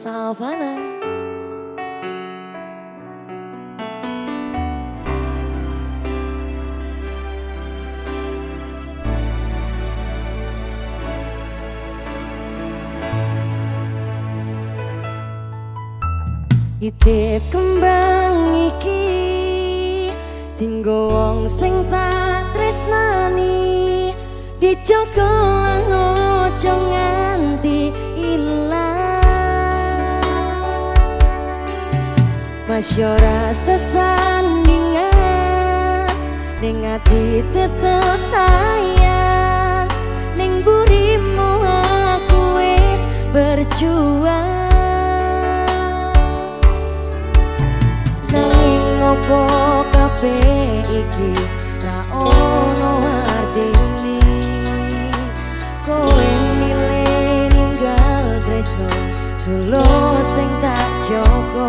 Savana Itip kembang iki Tinggo wong sing tak tresnani. Dijogo ojo Masyora sesandingan Ning ati tetep sayang. Ning burimu aku wis berjuang. Opo kabeh iki? Ra ono artine kowe milih ninggal tresno tulus sing tak jogo